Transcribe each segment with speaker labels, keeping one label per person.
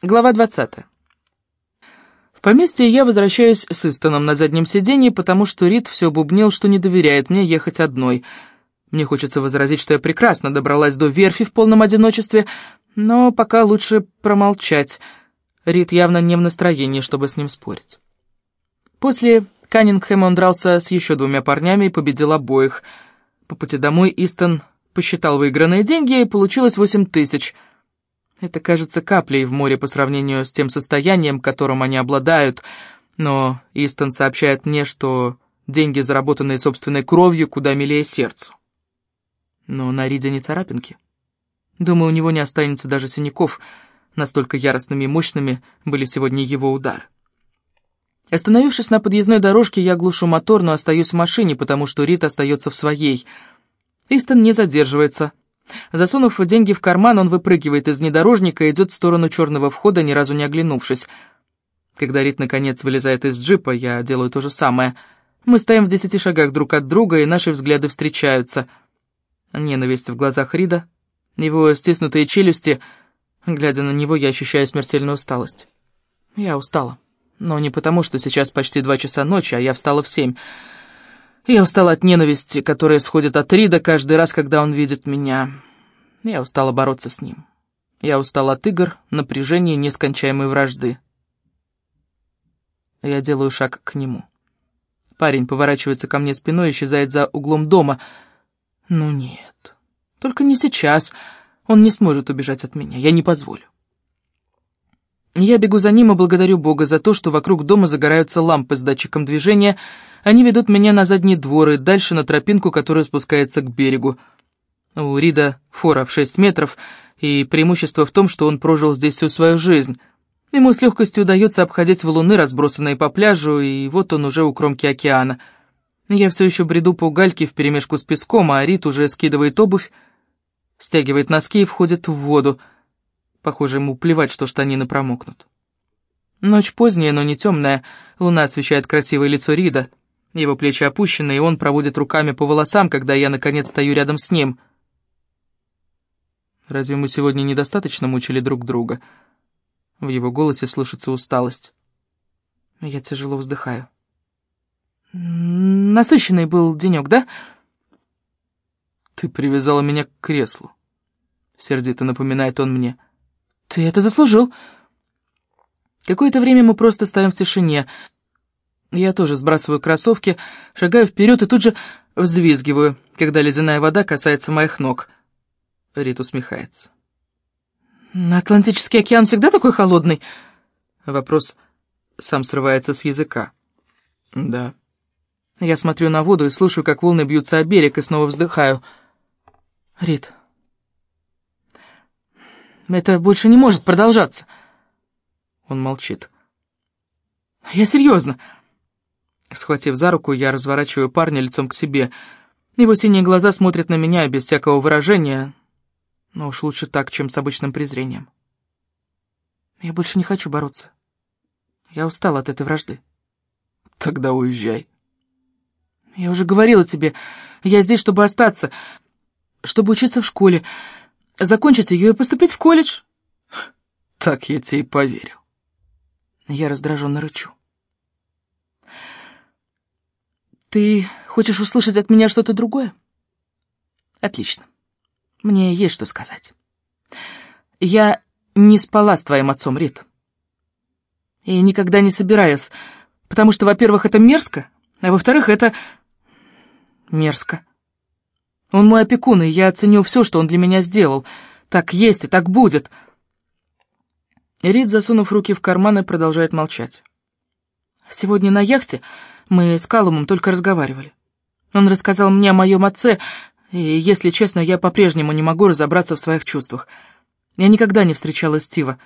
Speaker 1: Глава 20. В поместье я возвращаюсь с Истоном на заднем сиденье, потому что Рид все бубнил, что не доверяет мне ехать одной. Мне хочется возразить, что я прекрасно добралась до верфи в полном одиночестве, но пока лучше промолчать. Рид явно не в настроении, чтобы с ним спорить. После Каннингхэма он дрался с еще двумя парнями и победил обоих. По пути домой Истон посчитал выигранные деньги, и получилось восемь тысяч — это кажется каплей в море по сравнению с тем состоянием, которым они обладают, но Истон сообщает мне, что деньги, заработанные собственной кровью, куда милее сердцу. Но на Риде не царапинки. Думаю, у него не останется даже синяков, настолько яростными и мощными были сегодня его удары. Остановившись на подъездной дорожке, я глушу мотор, но остаюсь в машине, потому что Рид остается в своей. Истон не задерживается, Засунув деньги в карман, он выпрыгивает из внедорожника и идет в сторону черного входа, ни разу не оглянувшись. Когда Рит наконец вылезает из джипа, я делаю то же самое. Мы стоим в десяти шагах друг от друга, и наши взгляды встречаются. Ненависть в глазах Рида, его стиснутые челюсти. Глядя на него, я ощущаю смертельную усталость. Я устала. Но не потому, что сейчас почти два часа ночи, а я встала в семь. Я устала от ненависти, которая исходит от Рида каждый раз, когда он видит меня. Я устала бороться с ним. Я устала от игр, напряжения нескончаемой вражды. Я делаю шаг к нему. Парень поворачивается ко мне спиной и исчезает за углом дома. Ну нет, только не сейчас. Он не сможет убежать от меня, я не позволю. Я бегу за ним и благодарю Бога за то, что вокруг дома загораются лампы с датчиком движения — они ведут меня на задний двор и дальше на тропинку, которая спускается к берегу. У Рида фора в шесть метров, и преимущество в том, что он прожил здесь всю свою жизнь. Ему с легкостью удается обходить валуны, разбросанные по пляжу, и вот он уже у кромки океана. Я все еще бреду по гальке вперемешку с песком, а Рид уже скидывает обувь, стягивает носки и входит в воду. Похоже, ему плевать, что штанины промокнут. Ночь поздняя, но не темная, луна освещает красивое лицо Рида. Его плечи опущены, и он проводит руками по волосам, когда я, наконец, стою рядом с ним. Разве мы сегодня недостаточно мучили друг друга? В его голосе слышится усталость. Я тяжело вздыхаю. Насыщенный был денек, да? Ты привязала меня к креслу. Сердито напоминает он мне. Ты это заслужил. Какое-то время мы просто стоим в тишине, — я тоже сбрасываю кроссовки, шагаю вперед и тут же взвизгиваю, когда ледяная вода касается моих ног. Рит усмехается. «Атлантический океан всегда такой холодный?» Вопрос сам срывается с языка. «Да». Я смотрю на воду и слышу, как волны бьются о берег, и снова вздыхаю. «Рит, это больше не может продолжаться». Он молчит. «Я серьезно». Схватив за руку, я разворачиваю парня лицом к себе. Его синие глаза смотрят на меня без всякого выражения, но уж лучше так, чем с обычным презрением. Я больше не хочу бороться. Я устал от этой вражды. Тогда уезжай. Я уже говорила тебе, я здесь, чтобы остаться, чтобы учиться в школе, закончить ее и поступить в колледж. Так я тебе и поверил. Я раздраженно рычу. Ты хочешь услышать от меня что-то другое? Отлично. Мне есть что сказать. Я не спала с твоим отцом, Рит. И никогда не собираюсь, потому что, во-первых, это мерзко, а во-вторых, это мерзко. Он мой опекун, и я оценю все, что он для меня сделал. Так есть и так будет. Рид, засунув руки в карманы, продолжает молчать. Сегодня на яхте мы с Калумом только разговаривали. Он рассказал мне о моем отце, и, если честно, я по-прежнему не могу разобраться в своих чувствах. Я никогда не встречала Стива,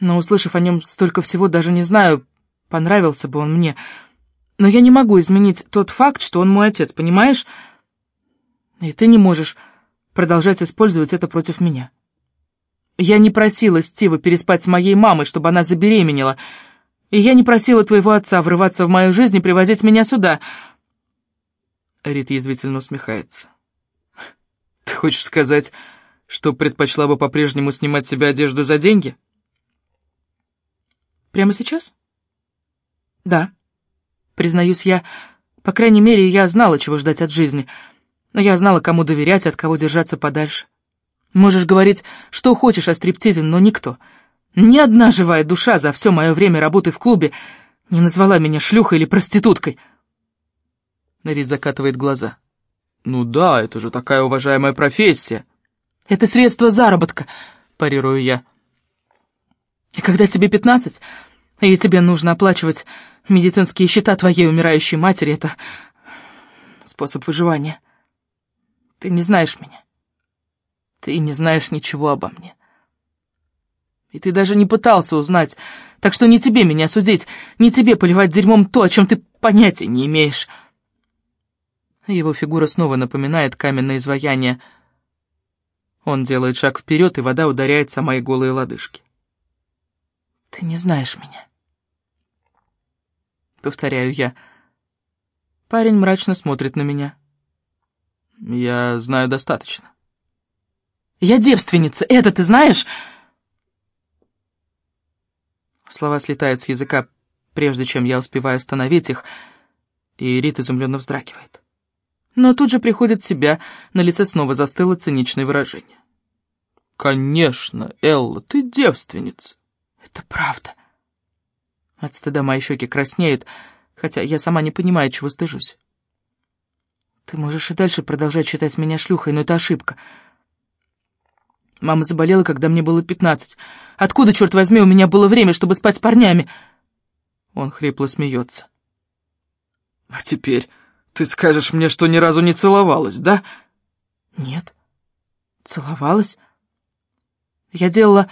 Speaker 1: но, услышав о нем столько всего, даже не знаю, понравился бы он мне. Но я не могу изменить тот факт, что он мой отец, понимаешь? И ты не можешь продолжать использовать это против меня. Я не просила Стива переспать с моей мамой, чтобы она забеременела, — и я не просила твоего отца врываться в мою жизнь и привозить меня сюда. Рит язвительно усмехается. Ты хочешь сказать, что предпочла бы по-прежнему снимать себе одежду за деньги? Прямо сейчас? Да. Признаюсь я, по крайней мере, я знала, чего ждать от жизни. Но я знала, кому доверять, от кого держаться подальше. Можешь говорить, что хочешь о стриптизе, но никто, ни одна живая душа за все мое время работы в клубе не назвала меня шлюхой или проституткой. Рид закатывает глаза. «Ну да, это же такая уважаемая профессия». «Это средство заработка», — парирую я. «И когда тебе пятнадцать, и тебе нужно оплачивать медицинские счета твоей умирающей матери, это способ выживания. Ты не знаешь меня. Ты не знаешь ничего обо мне. И ты даже не пытался узнать, так что не тебе меня судить, не тебе поливать дерьмом то, о чем ты понятия не имеешь». Его фигура снова напоминает каменное изваяние. Он делает шаг вперед, и вода ударяется о мои голые лодыжки. «Ты не знаешь меня», — повторяю я. Парень мрачно смотрит на меня. «Я знаю достаточно». «Я девственница, это ты знаешь?» Слова слетают с языка, прежде чем я успеваю остановить их, и Рит изумленно вздрагивает. Но тут же приходит в себя, на лице снова застыло циничное выражение. «Конечно, Элла, ты девственница». «Это правда». От стыда мои щеки краснеют, хотя я сама не понимаю, чего стыжусь. Ты можешь и дальше продолжать считать меня шлюхой, но это ошибка. Мама заболела, когда мне было пятнадцать. Откуда, черт возьми, у меня было время, чтобы спать с парнями?» Он хрипло смеется. «А теперь ты скажешь мне, что ни разу не целовалась, да?» «Нет. Целовалась. Я делала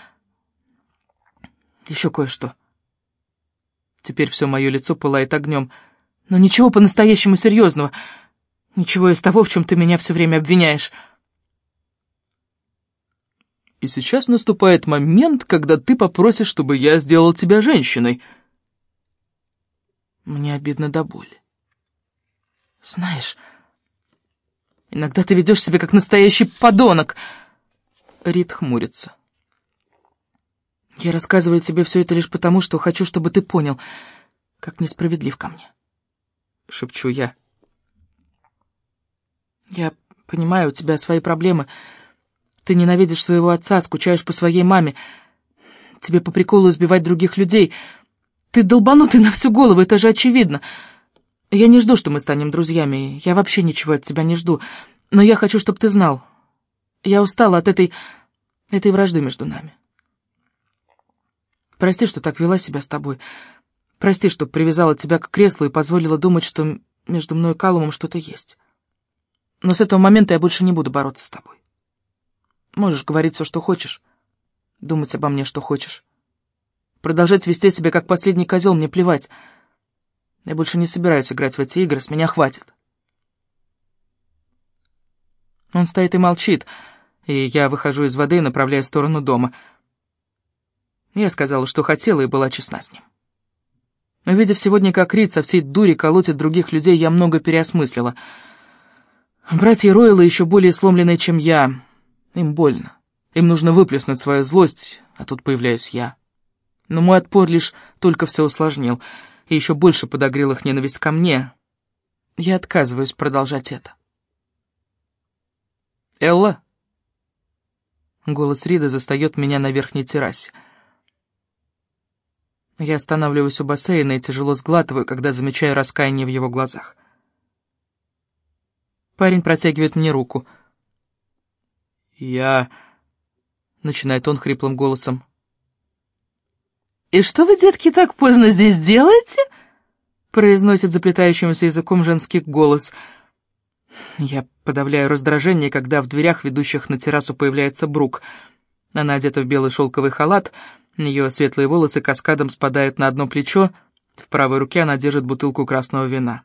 Speaker 1: еще кое-что. Теперь все мое лицо пылает огнем. Но ничего по-настоящему серьезного. Ничего из того, в чем ты меня все время обвиняешь». И сейчас наступает момент, когда ты попросишь, чтобы я сделал тебя женщиной. Мне обидно до боли. Знаешь, иногда ты ведешь себя как настоящий подонок. Рид хмурится. Я рассказываю тебе все это лишь потому, что хочу, чтобы ты понял, как несправедлив ко мне. Шепчу я. Я понимаю, у тебя свои проблемы, — ты ненавидишь своего отца, скучаешь по своей маме. Тебе по приколу избивать других людей. Ты долбанутый на всю голову, это же очевидно. Я не жду, что мы станем друзьями. Я вообще ничего от тебя не жду. Но я хочу, чтобы ты знал. Я устала от этой... этой вражды между нами. Прости, что так вела себя с тобой. Прости, что привязала тебя к креслу и позволила думать, что между мной и Калумом что-то есть. Но с этого момента я больше не буду бороться с тобой. Можешь говорить все, что хочешь. Думать обо мне, что хочешь. Продолжать вести себя как последний козел, мне плевать. Я больше не собираюсь играть в эти игры, с меня хватит. Он стоит и молчит, и я выхожу из воды и направляюсь в сторону дома. Я сказала, что хотела, и была честна с ним. Увидев сегодня, как Рид со всей дури колотит других людей, я много переосмыслила. Братья Ройла еще более сломленные, чем я. Им больно. Им нужно выплеснуть свою злость, а тут появляюсь я. Но мой отпор лишь только все усложнил, и еще больше подогрел их ненависть ко мне. Я отказываюсь продолжать это. «Элла?» Голос Рида застает меня на верхней террасе. Я останавливаюсь у бассейна и тяжело сглатываю, когда замечаю раскаяние в его глазах. Парень протягивает мне руку — «Я...» — начинает он хриплым голосом. «И что вы, детки, так поздно здесь делаете?» — произносит заплетающимся языком женский голос. Я подавляю раздражение, когда в дверях, ведущих на террасу, появляется Брук. Она одета в белый шелковый халат, ее светлые волосы каскадом спадают на одно плечо, в правой руке она держит бутылку красного вина.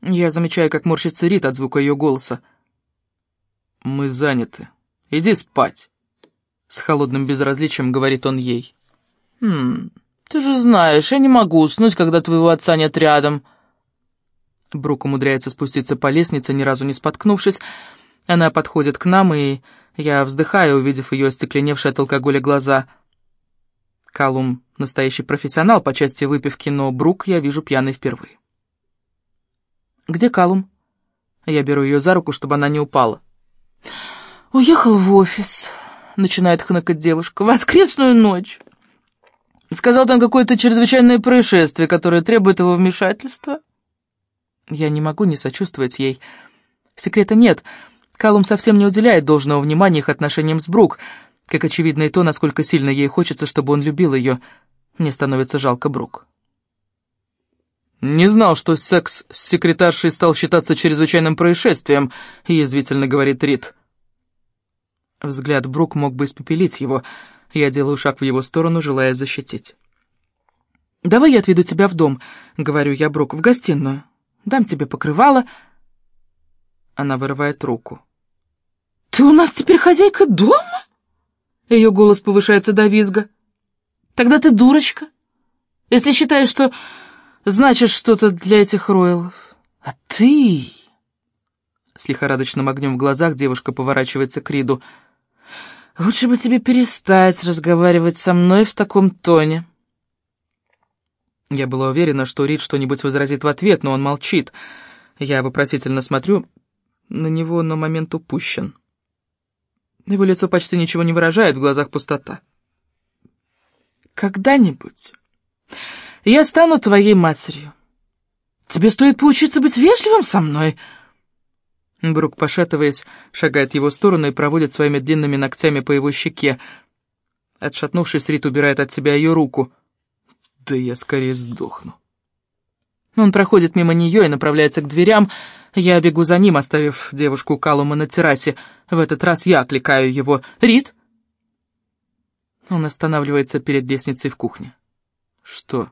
Speaker 1: Я замечаю, как морщится Рит от звука ее голоса. «Мы заняты. Иди спать», — с холодным безразличием говорит он ей. «Хм, ты же знаешь, я не могу уснуть, когда твоего отца нет рядом». Брук умудряется спуститься по лестнице, ни разу не споткнувшись. Она подходит к нам, и я вздыхаю, увидев ее остекленевшие от алкоголя глаза. Калум — настоящий профессионал по части выпивки, но Брук я вижу пьяный впервые. «Где Калум?» Я беру ее за руку, чтобы она не упала. «Уехал в офис», — начинает хныкать девушка, — «воскресную ночь». Сказал там какое-то чрезвычайное происшествие, которое требует его вмешательства. Я не могу не сочувствовать ей. Секрета нет. Калум совсем не уделяет должного внимания их отношениям с Брук, как очевидно и то, насколько сильно ей хочется, чтобы он любил ее. Мне становится жалко Брук. «Не знал, что секс с секретаршей стал считаться чрезвычайным происшествием», — язвительно говорит Рид. Взгляд Брук мог бы испепелить его. Я делаю шаг в его сторону, желая защитить. «Давай я отведу тебя в дом», — говорю я Брук, — «в гостиную. Дам тебе покрывало». Она вырывает руку. «Ты у нас теперь хозяйка дома?» Ее голос повышается до визга. «Тогда ты дурочка, если считаешь, что значит что-то для этих роялов. А ты...» С лихорадочным огнем в глазах девушка поворачивается к Риду. «Лучше бы тебе перестать разговаривать со мной в таком тоне». Я была уверена, что Рид что-нибудь возразит в ответ, но он молчит. Я вопросительно смотрю на него, но момент упущен. Его лицо почти ничего не выражает, в глазах пустота. «Когда-нибудь я стану твоей матерью. Тебе стоит поучиться быть вежливым со мной». Брук, пошатываясь, шагает в его сторону и проводит своими длинными ногтями по его щеке. Отшатнувшись, Рит убирает от себя ее руку. «Да я скорее сдохну». Он проходит мимо нее и направляется к дверям. Я бегу за ним, оставив девушку Калума на террасе. В этот раз я окликаю его. «Рит!» Он останавливается перед лестницей в кухне. «Что?»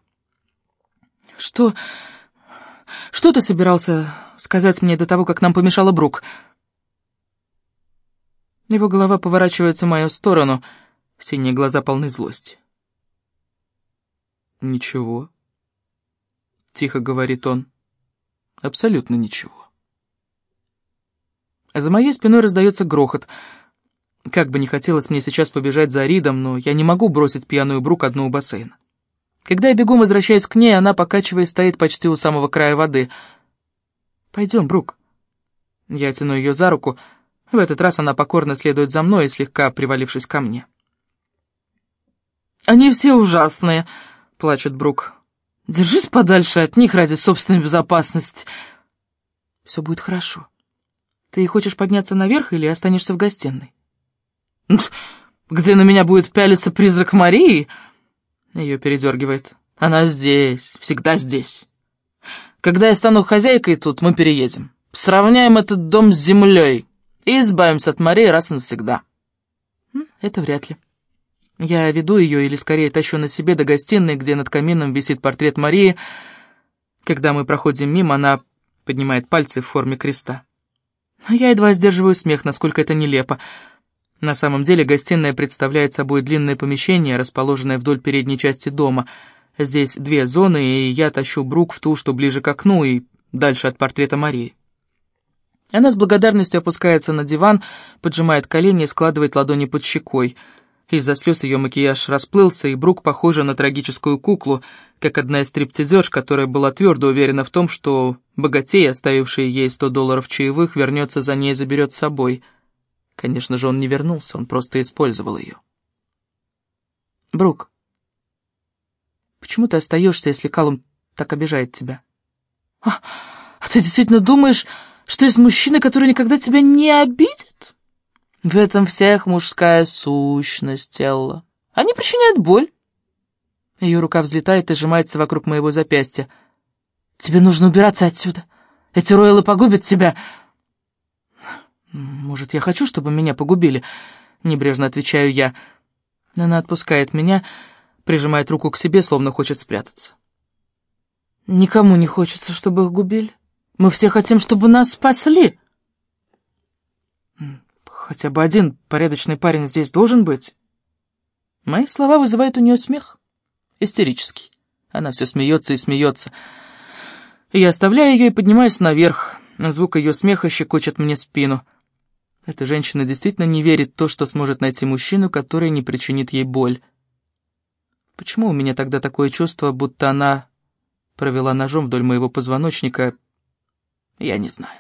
Speaker 1: «Что? Что ты собирался сказать мне до того, как нам помешала Брук?» Его голова поворачивается в мою сторону, синие глаза полны злости. «Ничего», — тихо говорит он, — «абсолютно ничего». За моей спиной раздается грохот. Как бы не хотелось мне сейчас побежать за Ридом, но я не могу бросить пьяную Брук одну у бассейна. Когда я бегом возвращаюсь к ней, она, покачиваясь, стоит почти у самого края воды. «Пойдем, Брук». Я тяну ее за руку. В этот раз она покорно следует за мной, слегка привалившись ко мне. «Они все ужасные», — плачет Брук. «Держись подальше от них ради собственной безопасности». «Все будет хорошо. Ты хочешь подняться наверх или останешься в гостиной?» «Где на меня будет пялиться призрак Марии?» Ее передергивает. Она здесь, всегда здесь. Когда я стану хозяйкой тут, мы переедем. Сравняем этот дом с землей и избавимся от Марии раз и навсегда. Это вряд ли. Я веду ее, или скорее тащу на себе до гостиной, где над камином висит портрет Марии. Когда мы проходим мимо, она поднимает пальцы в форме креста. Я едва сдерживаю смех, насколько это нелепо. На самом деле гостиная представляет собой длинное помещение, расположенное вдоль передней части дома. Здесь две зоны, и я тащу Брук в ту, что ближе к окну и дальше от портрета Марии. Она с благодарностью опускается на диван, поджимает колени и складывает ладони под щекой. Из-за слез ее макияж расплылся, и Брук похожа на трагическую куклу, как одна из стриптизерш, которая была твердо уверена в том, что богатей, оставивший ей сто долларов чаевых, вернется за ней и заберет с собой — Конечно же, он не вернулся, он просто использовал ее. Брук, почему ты остаешься, если Калум так обижает тебя? А, а ты действительно думаешь, что есть мужчины, которые никогда тебя не обидят? В этом вся их мужская сущность, Элла. Они причиняют боль. Ее рука взлетает и сжимается вокруг моего запястья. Тебе нужно убираться отсюда. Эти ройлы погубят тебя. «Может, я хочу, чтобы меня погубили?» — небрежно отвечаю я. Она отпускает меня, прижимает руку к себе, словно хочет спрятаться. «Никому не хочется, чтобы их губили. Мы все хотим, чтобы нас спасли». «Хотя бы один порядочный парень здесь должен быть». Мои слова вызывают у нее смех. Истерический. Она все смеется и смеется. Я оставляю ее и поднимаюсь наверх. Звук ее смеха щекочет мне спину. Эта женщина действительно не верит в то, что сможет найти мужчину, который не причинит ей боль. почему у меня тогда такое чувство, будто она провела ножом вдоль моего позвоночника, я не знаю.